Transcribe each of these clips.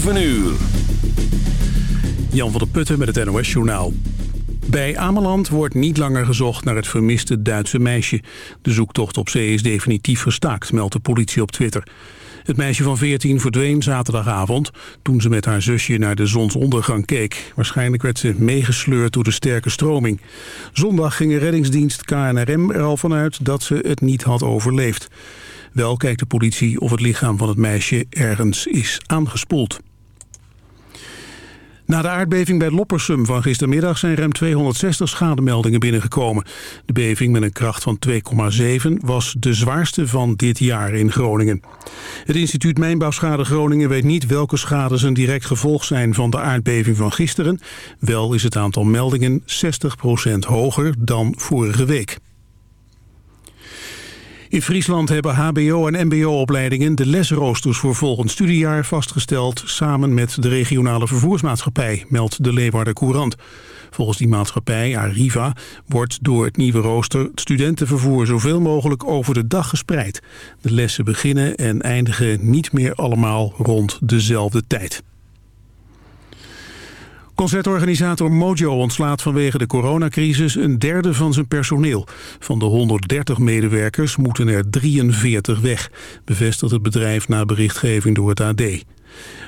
7 uur. Jan van der Putten met het NOS Journaal. Bij Ameland wordt niet langer gezocht naar het vermiste Duitse meisje. De zoektocht op zee is definitief gestaakt, meldt de politie op Twitter. Het meisje van 14 verdween zaterdagavond toen ze met haar zusje naar de zonsondergang keek. Waarschijnlijk werd ze meegesleurd door de sterke stroming. Zondag ging reddingsdienst KNRM er al vanuit dat ze het niet had overleefd. Wel kijkt de politie of het lichaam van het meisje ergens is aangespoeld. Na de aardbeving bij Loppersum van gistermiddag zijn ruim 260 schademeldingen binnengekomen. De beving met een kracht van 2,7 was de zwaarste van dit jaar in Groningen. Het instituut Mijnbouwschade Groningen weet niet welke schades een direct gevolg zijn van de aardbeving van gisteren. Wel is het aantal meldingen 60% hoger dan vorige week. In Friesland hebben hbo- en mbo-opleidingen de lesroosters voor volgend studiejaar vastgesteld samen met de regionale vervoersmaatschappij, meldt de Leeuwarden Courant. Volgens die maatschappij, Arriva, wordt door het nieuwe rooster het studentenvervoer zoveel mogelijk over de dag gespreid. De lessen beginnen en eindigen niet meer allemaal rond dezelfde tijd. Concertorganisator Mojo ontslaat vanwege de coronacrisis een derde van zijn personeel. Van de 130 medewerkers moeten er 43 weg, bevestigt het bedrijf na berichtgeving door het AD.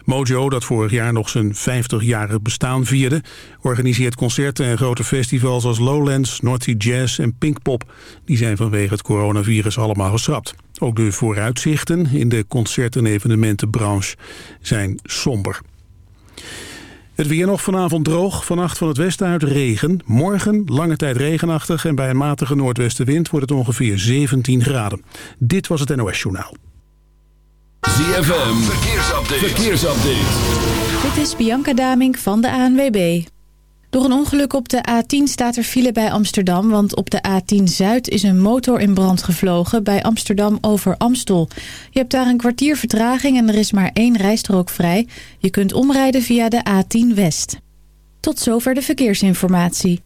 Mojo, dat vorig jaar nog zijn 50-jarig bestaan vierde... organiseert concerten en grote festivals als Lowlands, North Sea Jazz en Pinkpop. Die zijn vanwege het coronavirus allemaal geschrapt. Ook de vooruitzichten in de concert- en evenementenbranche zijn somber. Het weer nog vanavond droog, vannacht van het westen uit regen. Morgen lange tijd regenachtig en bij een matige noordwestenwind wordt het ongeveer 17 graden. Dit was het NOS Journaal. ZFM, verkeersupdate. verkeersupdate. Dit is Bianca Damink van de ANWB. Door een ongeluk op de A10 staat er file bij Amsterdam... want op de A10 Zuid is een motor in brand gevlogen... bij Amsterdam over Amstel. Je hebt daar een kwartier vertraging en er is maar één rijstrook vrij. Je kunt omrijden via de A10 West. Tot zover de verkeersinformatie.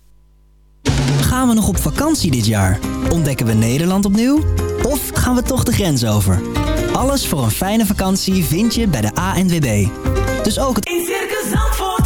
Gaan we nog op vakantie dit jaar? Ontdekken we Nederland opnieuw? Of gaan we toch de grens over? Alles voor een fijne vakantie vind je bij de ANWB. Dus ook het... In Circus Zandvoort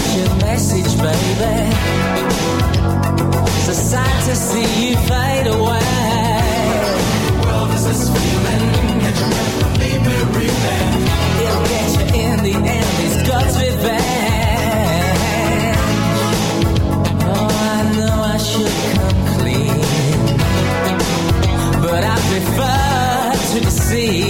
What's your message, baby? It's a sight to see you fade away. The world is this feeling. He'll get you in the end, it's God's revenge. Oh, I know I should come clean, but I prefer to deceive.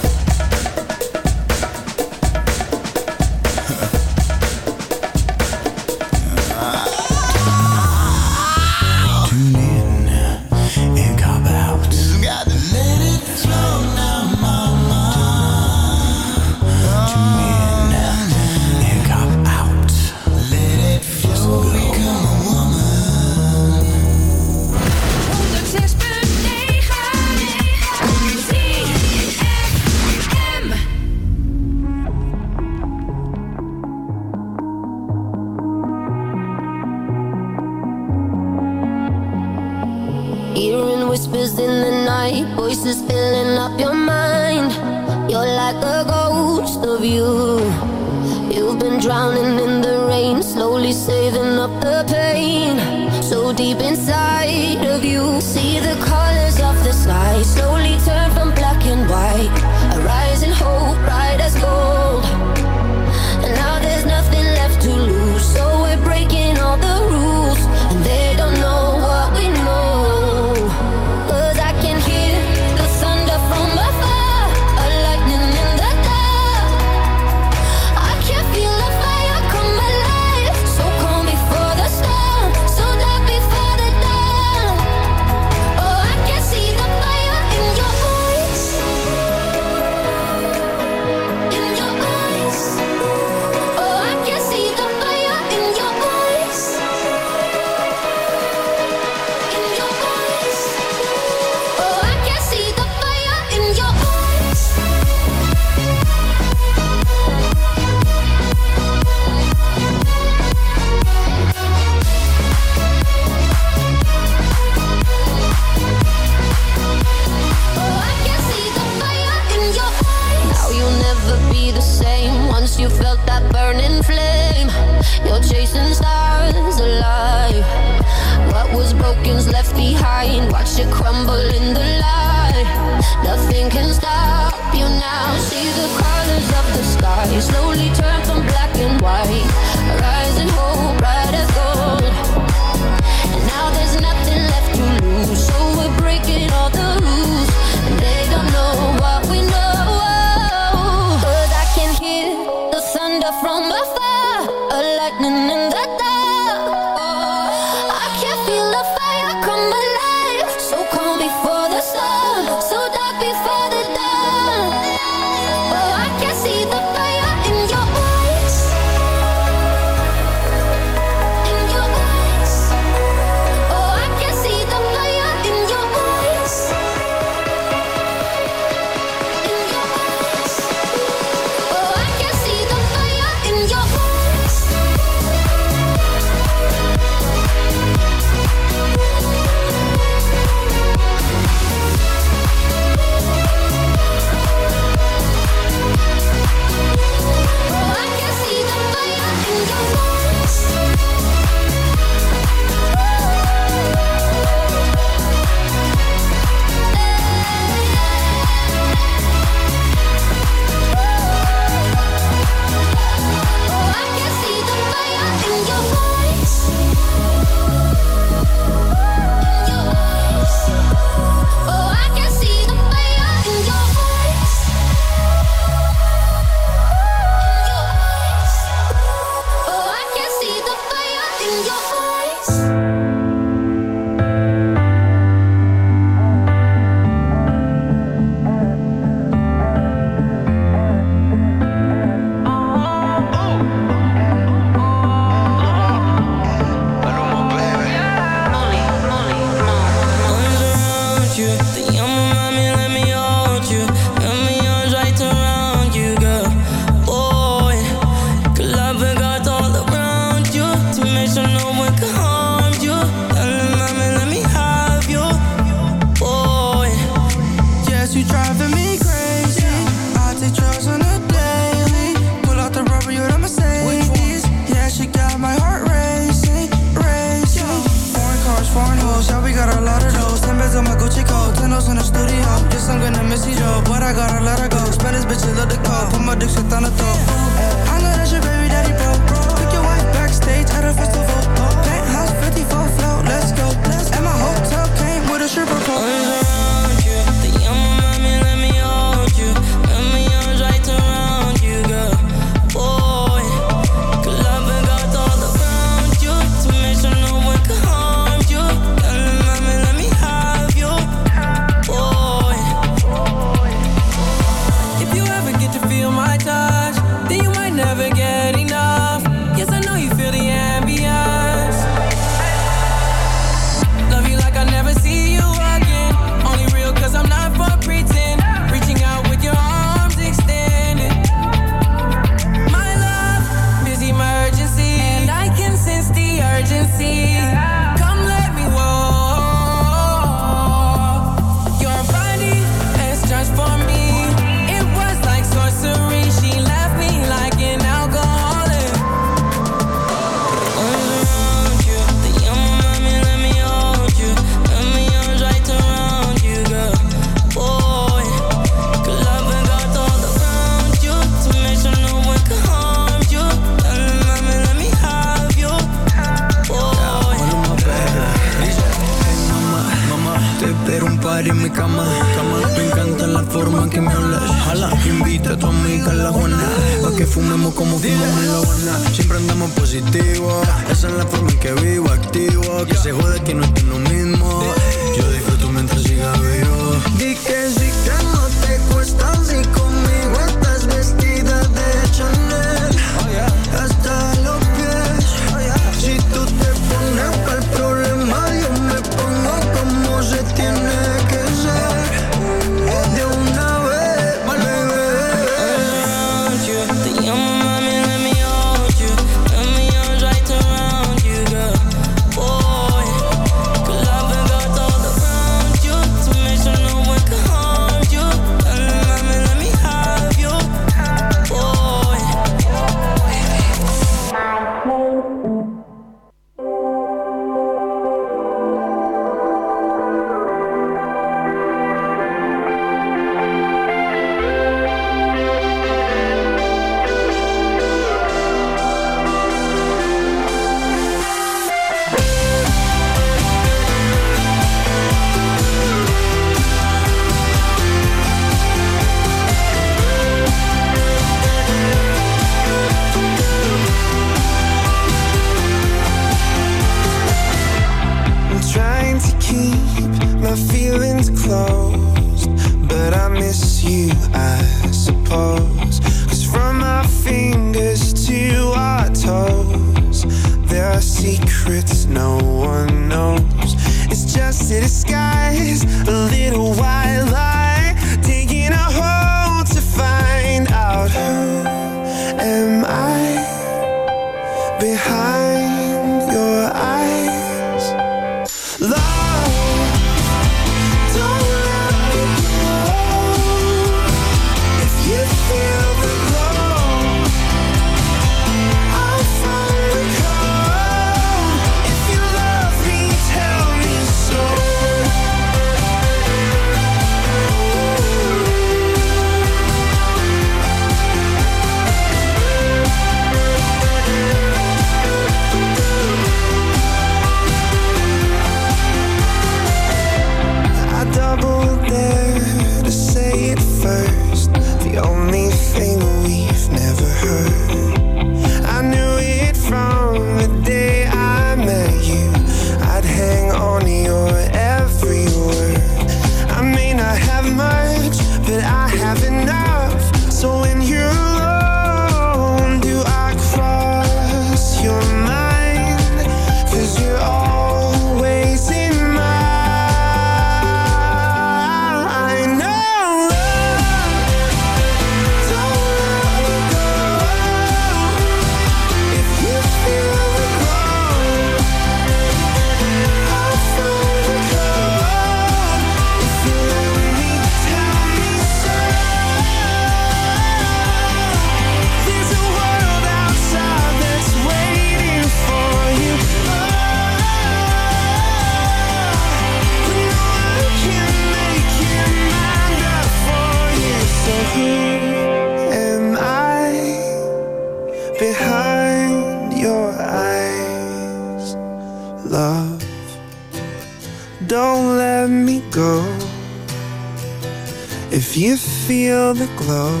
The glow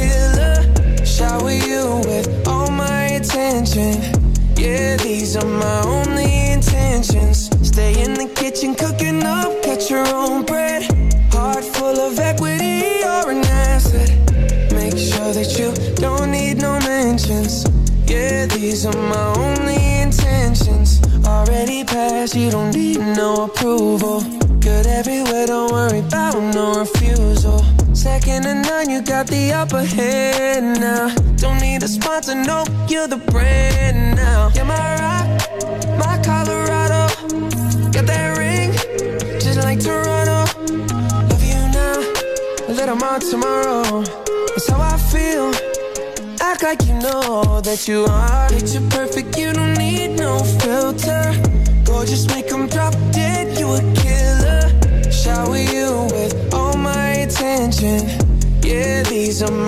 Shower you with all my attention. Yeah, these are my only intentions. Stay in the kitchen, cooking up, cut your own bread. Heart full of equity, you're an asset. Make sure that you don't need no mentions. Yeah, these are my only intentions. Already passed, you don't need no approval. Good everywhere, don't worry about no refusal. Second to none, you got the upper hand now. Don't need a sponsor, no, you're the brand now. You're my rock, my Colorado. Got that ring, just like Toronto. Love you now, a little more tomorrow. That's how I feel. Act like you know that you are Picture perfect, you don't need no filter Gorgeous, make 'em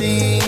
A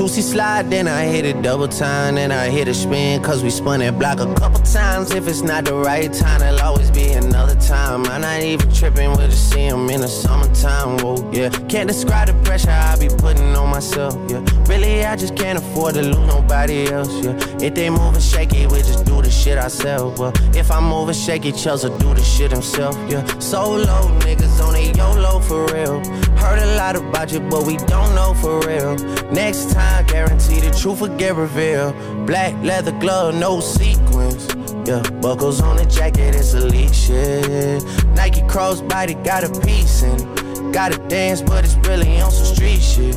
Tootsie slide, then I hit it double time, then I hit a spin, cause we spun that block a couple times. If it's not the right time, it'll always be another time. I'm not even tripping, we'll just see 'em in the summertime, whoa, yeah. Can't describe the pressure I be putting on myself, yeah. Really, I just can't afford to lose nobody else, yeah. If they moving shaky, we just do the shit ourselves, well. If I'm moving shaky, Chelsea do the shit himself, yeah. Solo niggas on a YOLO for real. Heard a lot about you, but we don't know for real. Next time, guarantee the truth will get revealed. Black leather glove, no sequins. Yeah, buckles on the jacket, it's elite shit. Nike crossbody got a piece in. Gotta dance, but it's really on some street shit.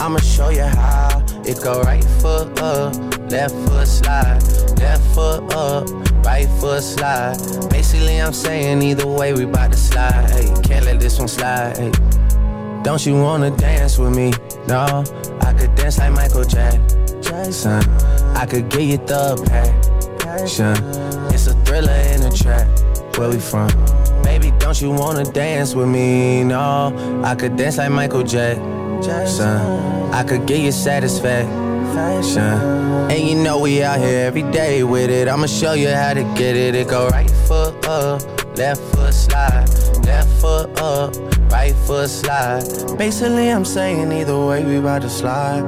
I'ma show you how. It go right foot up, left foot slide, left foot up, right foot slide. Basically, I'm saying either way, we bout to slide. Hey, can't let this one slide. Hey. Don't you wanna dance with me? No, I could dance like Michael Jackson. I could get you the passion. It's a thriller in the trap. Where we from? Baby, don't you wanna dance with me? No, I could dance like Michael Jackson. I could get you satisfaction. And you know we out here every day with it. I'ma show you how to get it. It go right foot up, left foot slide, left foot up, right foot slide. Basically, I'm saying either way, we about to slide.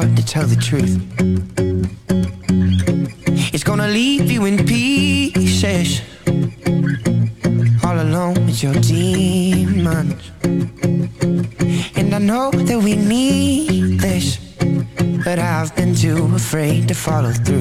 Thought to tell the truth. It's gonna leave you in pieces, all alone with your demons. And I know that we need this but I've been too afraid to follow through.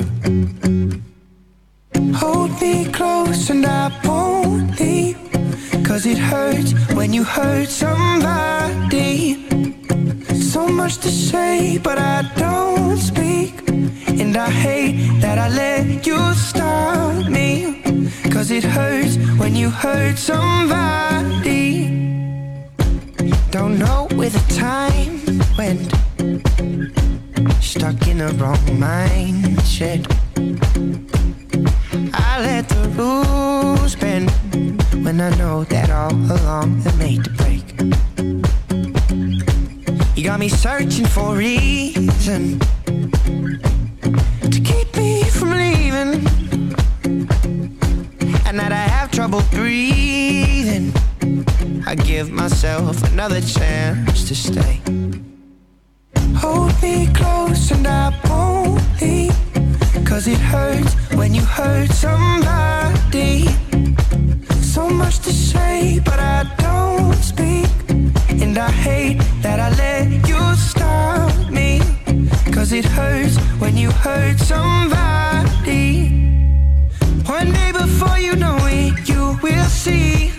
The rules bend when I know that all along they're made to break. You got me searching for a reason to keep me from leaving. And that I have trouble breathing. I give myself another chance to stay. Hold me close and I won't leave. Cause it hurts when you hurt somebody. So much to say, but I don't speak. And I hate that I let you stop me. Cause it hurts when you hurt somebody. One day before you know it, you will see.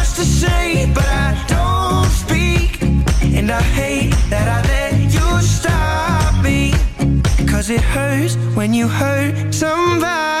Much to say, but I don't speak. And I hate that I let you stop me. Cause it hurts when you hurt somebody.